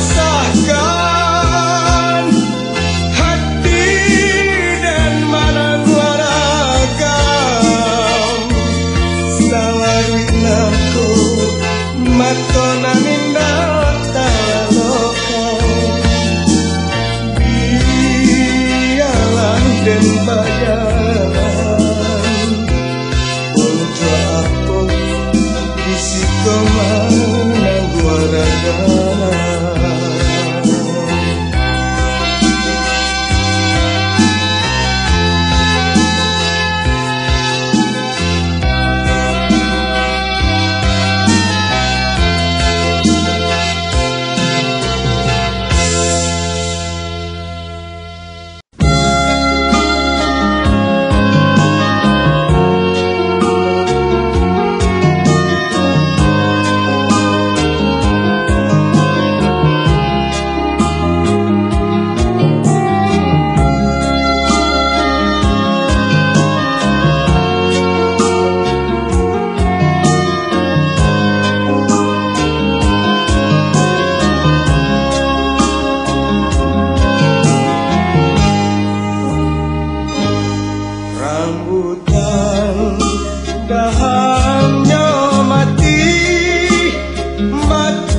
sun.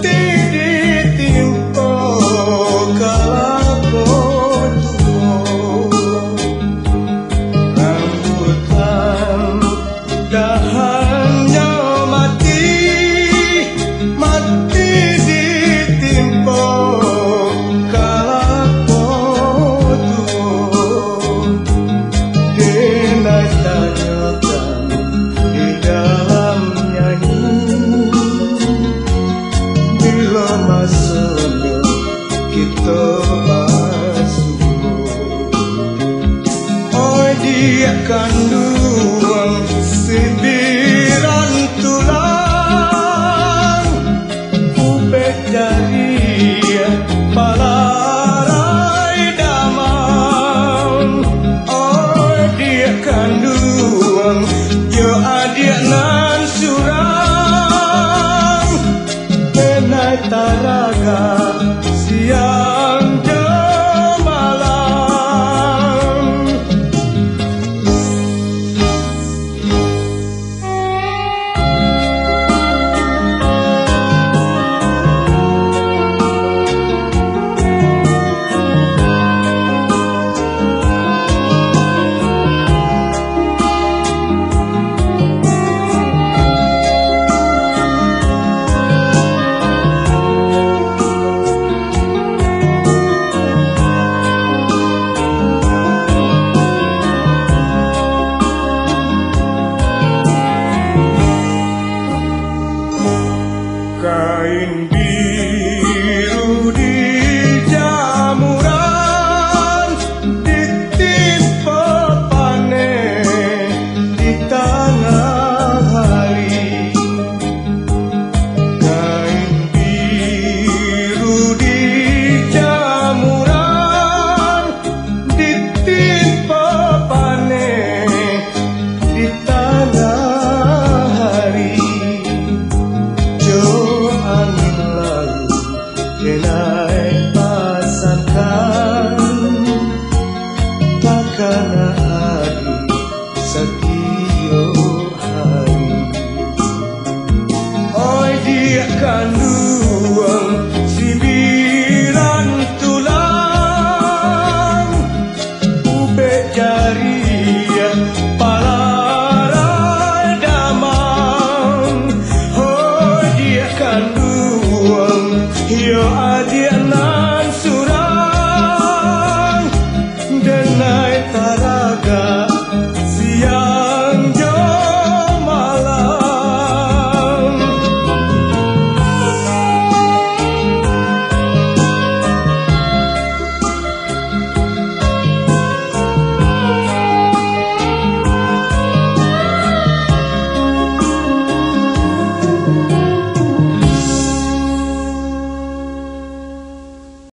tem